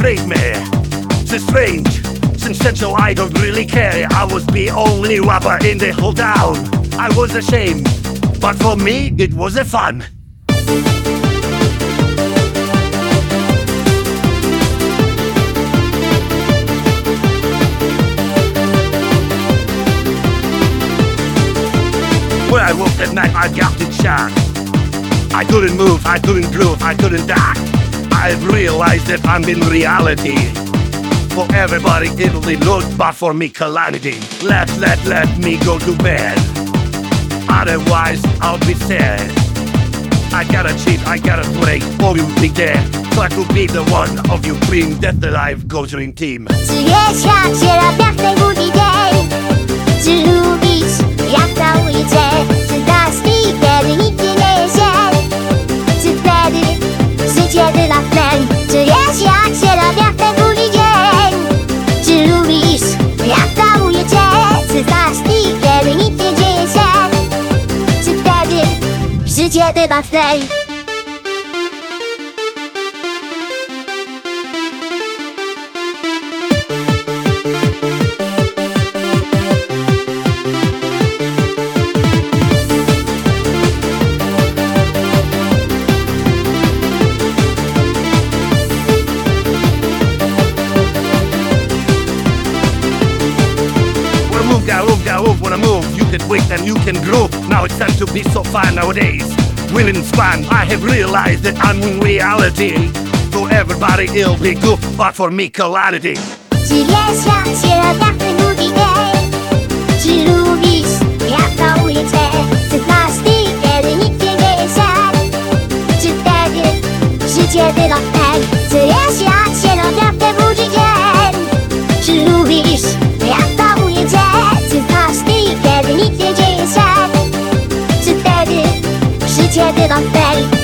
afraid me. It's strange, since essential I don't really care. I was the only rapper in the whole town. I was ashamed, but for me it was a fun. When I woke at night, I got in shock. I couldn't move, I couldn't groove, I couldn't talk. I've realized that I'm in reality. For everybody, Italy looked, but for me, calamity. Let, let, let me go to bed. Otherwise, I'll be sad. I gotta cheat, I gotta play, or you'll be dead. Try to be the one of you dream that the life goes in team. Przyjeżdża się na piach tej budy dzień Czy lubisz, jak ta ulice? did you birthday? You can wait and you can grow. Now it's time to be so fine nowadays. I have realized that I'm in reality. For everybody, it'll be good, but for me, calamity. 지루비스 약간 did a very